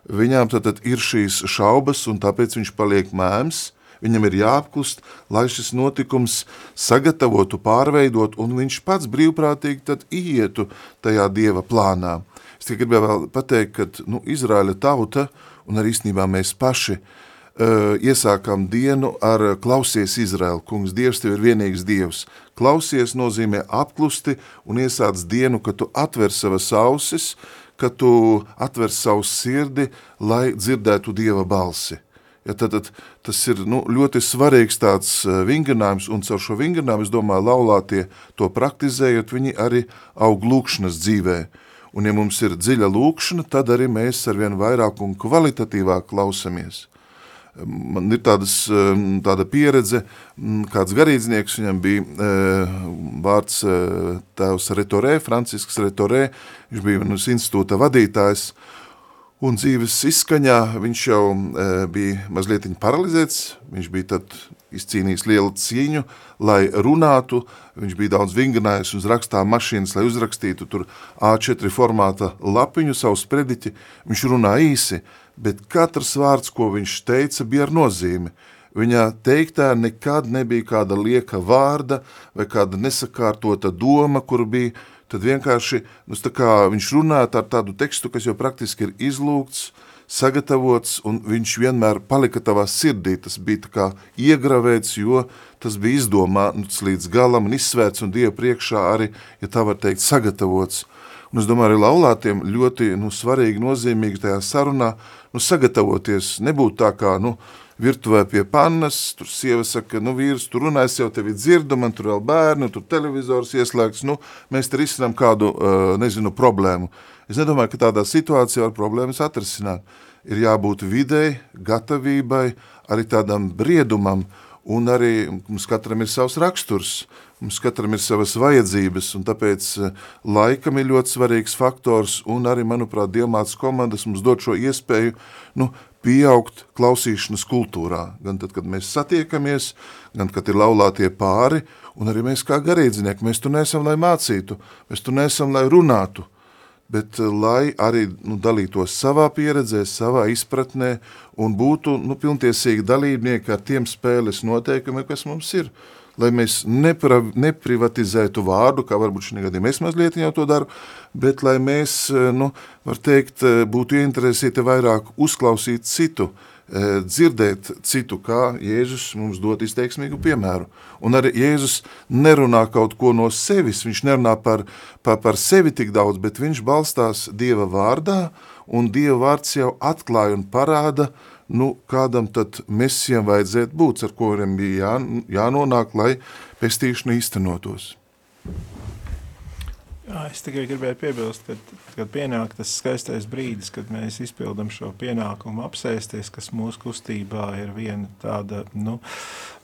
[SPEAKER 6] Viņām tad ir šīs šaubas, un tāpēc viņš paliek mēms, Viņam ir jāapklust, lai šis notikums sagatavotu, pārveidot, un viņš pats brīvprātīgi tad ietu tajā Dieva plānā. Es tikai gribēju vēl pateikt, ka nu, Izraēla tauta, un arī īstenībā mēs paši, uh, iesākam dienu ar klausies Izraēlu, kungs, Dievs tev ir vienīgs Dievs. Klausies nozīmē apklusti un iesāc dienu, ka tu atver savas ausis, ka tu atver savu sirdi, lai dzirdētu Dieva balsi Ja, tad, tad tas ir nu, ļoti svarīgs tāds vingrinājums, un caur šo vingrinājumu, es domāju, laulātie to praktizējot, viņi arī aug lūkšanas dzīvē. Un ja mums ir dziļa lūkšana, tad arī mēs arvien vairāk un kvalitatīvāk klausamies. Man ir tādas, tāda pieredze, kāds garīdznieks, viņam bija vārds tēvs Retorē, Francisks Retorē, viņš bija vienas institūta vadītājs, Un dzīves izskaņā viņš jau e, bija mazliet paralizēts, viņš bija tad izcīnījis lielu cīņu, lai runātu, viņš bija daudz vingrinājis uz rakstām mašīnas, lai uzrakstītu tur A4 formāta lapiņu savu sprediķi, viņš runā īsi, bet katrs vārds, ko viņš teica, bija ar nozīmi. Viņa teiktā nekad nebija kāda lieka vārda vai kāda nesakārtota doma, kur bija tad vienkārši nu, viņš runāja ar tādu tekstu, kas jau praktiski ir izlūgts, sagatavots, un viņš vienmēr palika tavā sirdī. Tas bija kā iegravēts, jo tas bija izdomāts līdz galam un izsvērts un Dieva priekšā arī, ja tā var teikt, sagatavots. Un es domāju, arī laulātiem ļoti nu, svarīgi, nozīmīgi tajā sarunā nu, sagatavoties, nebūt tā kā, nu, virtuvē pie pannas, tur sieva saka, nu vīrs, tur runā, es jau tevi dzirdu, man tur vēl bērni, tur televizors ieslēgts, nu, mēs te risinām kādu, uh, nezinu, problēmu. Es nedomāju, ka tādā situācijā var problēmas atrisināt. Ir jābūt videi, gatavībai, arī tādam briedumam, un arī mums katram ir savs raksturs, mums katram ir savas vajadzības, un tāpēc laikam ir ļoti svarīgs faktors, un arī, manuprāt, Dievmātas komandas mums dod šo iespēju, nu, pieaugt klausīšanas kultūrā. Gan tad, kad mēs satiekamies, gan kad ir laulātie pāri, un arī mēs kā garīdzinieki, mēs tu nesam, lai mācītu, mēs tu nesam, lai runātu, bet eh, lai arī nu, dalītos savā pieredzē, savā izpratnē un būtu nu, pilntiesīgi dalībnieki ar tiem spēles noteikumiem, kas mums ir lai mēs nepra, neprivatizētu vārdu, kā varbūt šī gadījumā es mazliet jau to daru, bet lai mēs, eh, nu, var teikt, eh, būtu ieinteresēti vairāk uzklausīt citu, eh, dzirdēt citu, kā Jēzus mums dod izteiksmīgu piemēru. Un arī Jēzus nerunā kaut ko no sevis, viņš nerunā par, par, par sevi tik daudz, bet viņš balstās Dieva vārdā, un Dieva vārds jau atklāja un parāda, uh, nu, kādam tad mesijam vajadzētu būt, ar kuriem bija jā, jānonāk, lai pestīšana īstenotos.
[SPEAKER 3] Jā, es tikai gribēju piebilst, ka, kad pienāk tas skaistais brīdis, kad mēs izpildam šo pienākumu apsēsties, kas mūsu kustībā ir viena tāda, nu,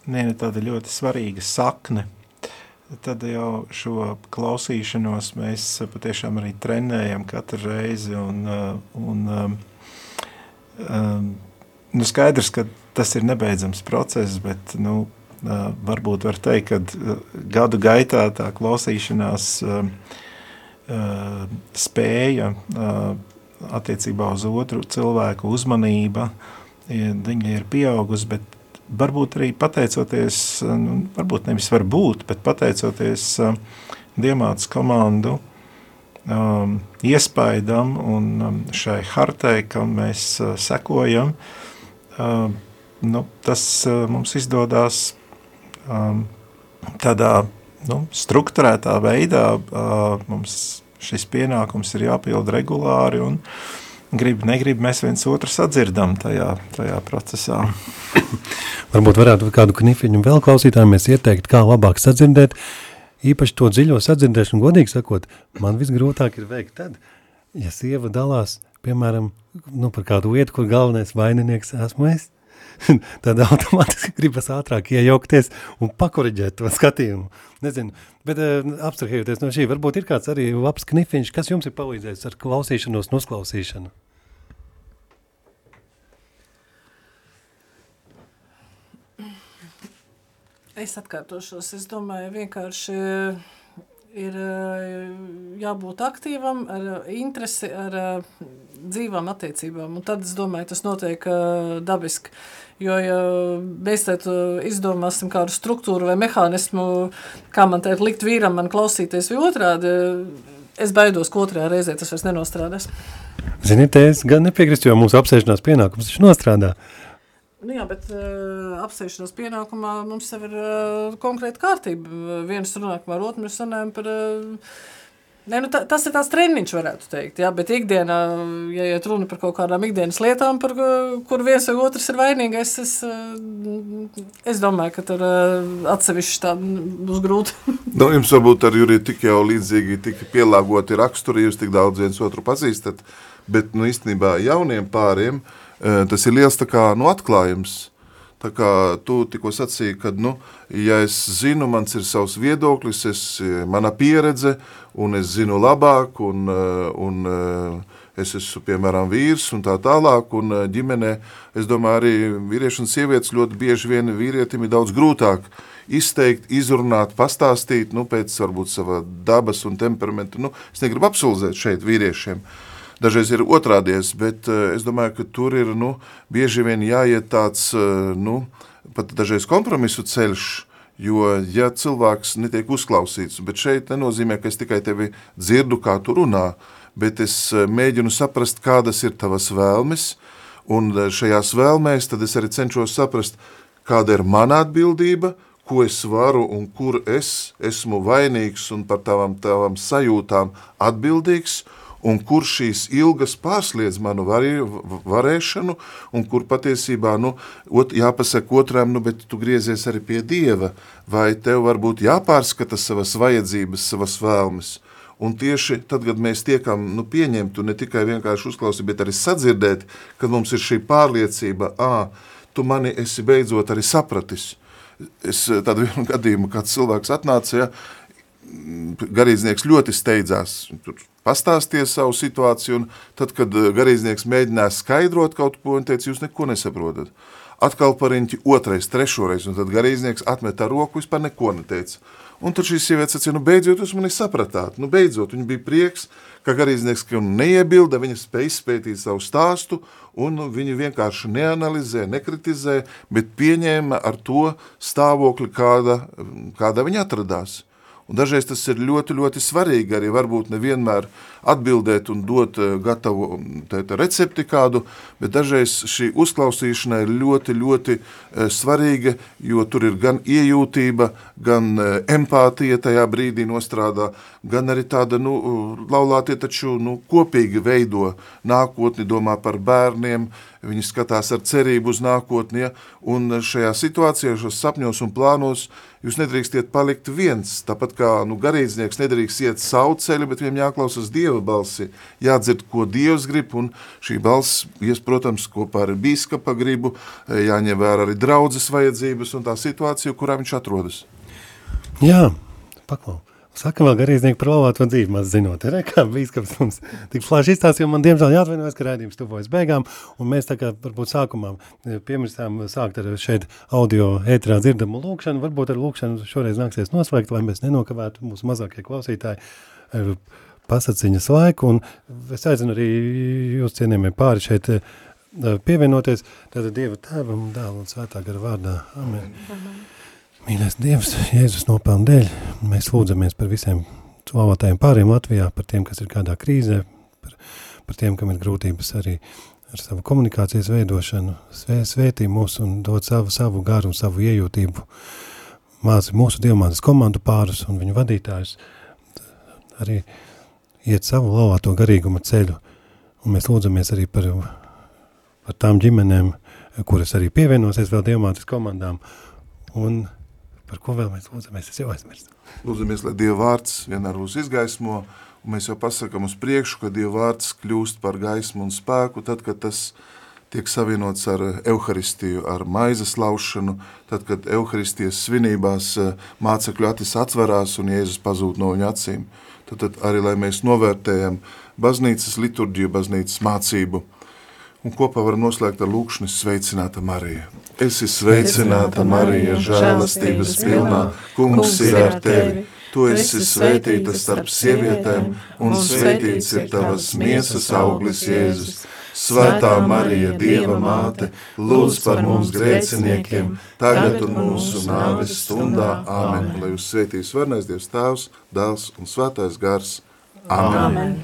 [SPEAKER 3] viena tāda ļoti svarīga sakne, tad jau šo klausīšanos mēs patiešām arī trenējam katru reizi un, un um, um, nu, skaidrs, ka tas ir nebeidzams process, bet nu, varbūt var teikt, ka gadu gaitā tā klausīšanās spēja attiecībā uz otru cilvēku uzmanība, viņa ir pieaugusi, bet varbūt arī pateicoties, nu, varbūt nevis varbūt, bet pateicoties Diemātas komandu iespaidam un šai hartai, kam mēs sekojam, uh, nu, tas uh, mums izdodas um, tādā nu, struktūrētā veidā. Uh, mums šis pienākums ir jāpild regulāri un grib, negrib, mēs viens otru sadzirdam tajā, tajā procesā.
[SPEAKER 2] Varbūt varētu kādu knifiņu vēl klausītājiem ieteikt, kā labāk sadzirdēt. Īpaši to dziļo sadzirdēšanu, godīgi sakot, man visgrūtāk ir veikt tad, ja sieva dalās piemēram, nu, par kādu lietu, kur galvenais vaininieks esmu es, tad automātiski gribas ātrāk iejaukties un pakoriģēt to skatījumu. Nezinu, bet uh, abstrahējoties no šī, varbūt ir kāds arī labs knifiņš, kas jums ir palīdzējis ar klausīšanos, nosklausīšanu?
[SPEAKER 5] Es atkārtošos. Es domāju, vienkārši ir jābūt aktīvam, ar interesi, ar dzīvām attiecībām. Un tad es domāju, tas notiek dabiski. Jo, ja mēs tādu izdomāsim kādu struktūru vai mehānismu, kā man teikt, likt vīram man klausīties vai otrādi, es baidos, ka otrajā reizē tas vairs nenostrādās.
[SPEAKER 2] Ziniet, es gan nepiekrīstu, jo mūsu apsēšanās pienākums taču nostrādā.
[SPEAKER 5] Nu jā, bet uh, apsēšanās pienākumā mums jau ir uh, konkrēta kārtība. Viens runājam par otru, mēs runājam par uh, Ne, nu, ta, tas ir tās treniņš, varētu teikt, jā, bet ikdienā, ja iet runa par kaut kādām ikdienas lietām, par kur viens vai otrs ir vainīgais, es, es domāju, ka tur atsevišķi tā būs grūti.
[SPEAKER 6] nu, jums varbūt ar Juriju tik jau līdzīgi, tik pielāgoti raksturi, jūs tik daudz viens otru pazīstat, bet, nu, īstenībā jauniem pāriem tas ir liels kā, nu, atklājums, Tā kā tu tikko sacīji, ka, nu, ja es zinu, mans ir savs viedoklis, es, mana pieredze, un es zinu labāk, un, un es esmu, piemēram, vīrs un tā tālāk, un ģimenē, es domāju, arī vīrieši un sievietes ļoti bieži vien vīrietim ir daudz grūtāk izteikt, izrunāt, pastāstīt, nu, pēc varbūt sava dabas un temperamenta, nu, es negribu apsulzēt šeit vīriešiem, uh, Dažreiz ir otrādies, bet eh, es domāju, ka tur ir nu, bieži vien jāiet tāds eh, nu, pat dažreiz kompromisu ceļš, jo ja cilvēks netiek uzklausīts, bet šeit nenozīmē, ka es tikai tevi dzirdu, kā tu runā, bet es eh, mēģinu saprast, kādas ir tavas vēlmes, un šajās vēlmēs tad es arī cenšos saprast, kāda ir mana atbildība, ko es varu un kur es esmu vainīgs un par tavām, tavām sajūtām atbildīgs, un kur šīs ilgas pārsliedz manu varī, varēšanu, un kur patiesībā nu, ot, jāpasaka otram, nu, bet tu griezies arī pie Dieva, vai tev varbūt jāpārskata savas vajadzības, savas vēlmes. Un tieši tad, kad mēs tiekam nu, pieņemtu ne tikai vienkārši uzklausīt, bet arī sadzirdēt, kad mums ir šī pārliecība, ā, tu mani esi beidzot arī sapratis. Es tādu vienu gadījumu, kad cilvēks atnāca, ja, garīdznieks ļoti steidzās, tur pastāstīja savu situāciju, un tad, kad eh, garīdznieks mēģināja skaidrot kaut ko, un teica, jūs neko nesaprotat. Atkal pariņķi otrais, trešoreiz, un tad garīdznieks atmetā roku, vispār neko neteica. Un tad šī sieviete sacīja, nu beidzot jūs mani sapratāt, nu beidzot, viņa bija prieks, ka garīdznieks, neiebilda, viņa spēja izpētīt savu stāstu, un viņa vienkārši neanalizē, nekritizē, bet pieņēma ar to stāvokli, kāda, kāda viņa atradās. Un dažreiz tas ir ļoti, ļoti svarīgi arī varbūt nevienmēr atbildēt un dot eh, gatavu tēta, recepti kādu, bet dažreiz šī uzklausīšana ir ļoti, ļoti eh, svarīga, jo tur ir gan iejūtība, gan eh, empātija tajā brīdī nostrādā, gan arī tāda, nu, laulātie taču, nu, kopīgi veido nākotni, domā par bērniem, viņi skatās ar cerību uz nākotni, ja? un šajā situācijā, šos sapņos un plānos, jūs nedrīkstiet palikt viens, tāpat kā nu, garīdznieks nedrīkst iet savu ceļu, bet viņam jāklausas Dieva balsi, jādzird, ko Dievs grib, un šī balss, ies, protams, kopā ar bīskapa gribu, jāņem vērā arī draudzes vajadzības un tā situācija, kurā viņš atrodas.
[SPEAKER 2] Jā, paklau. Saka vēl garīdznieku par laulāto dzīvi, maz zinot, ir, kā bīskaps mums tik flāši izstāst, jo man diemžēl jāatvainojas, ka rādījums tuvojas beigām, un mēs tā kā varbūt sākumā piemirstām sākt ar šeit audio ētrā dzirdamu lūkšanu, varbūt ar lūkšanu šoreiz nāksies noslēgt, lai mēs nenokavētu mūsu mazākie klausītāji pasaciņas laiku, un es aicinu arī jūs cienījumie pāri šeit pievienoties, tātad Dieva tēvam, dēlu un svētā gara vārdā. Amen. Amen. Mīļais Dievs, Jēzus nopelnu dēļ, mēs lūdzamies par visiem slavētājiem pāriem Latvijā, par tiem, kas ir kādā krīzē, par, par tiem, kam ir grūtības arī ar savu komunikācijas veidošanu, svē, svētī mūs un dod savu, savu garu un savu iejūtību, māci mūsu dievmātes komandu pārus un viņu vadītājus, arī iet savu laulāto garīguma ceļu, un mēs lūdzamies arī par, par tām ģimenēm, kuras arī pievienosies vēl dievmātes komandām, un Par ko vēl mēs lūdzamies, es jau aizmirstu.
[SPEAKER 6] Lūdzamies, lai Dieva vārds vienmēr mūs izgaismo, un mēs jau pasakam uz priekšu, ka Dieva vārds kļūst par gaismu un spēku, tad, kad tas tiek savienots ar Euharistiju, ar maizes laušanu, tad, kad Euharistijas svinībās eh, mācekļu atis atverās un Jēzus pazūd no viņa acīm. Tad, tad arī, lai mēs novērtējam baznīcas liturģiju, baznīcas mācību, un kopā var noslēgt ar lūkšanu sveicināta Marija. Esi sveicināta Marija, žēlastības pilnā, kungs ir ar tevi. Tu esi svētīta starp sievietēm, un svētīts ir tavas miesas auglis Jēzus. Svētā Marija, Dieva māte, lūdz par mums grēciniekiem, tagad un mūsu nāves stundā. Āmen. Lai jūs svētīs varnais Dievs Tēvs, Dēls un Svētais Gars. Āmen. Āmen.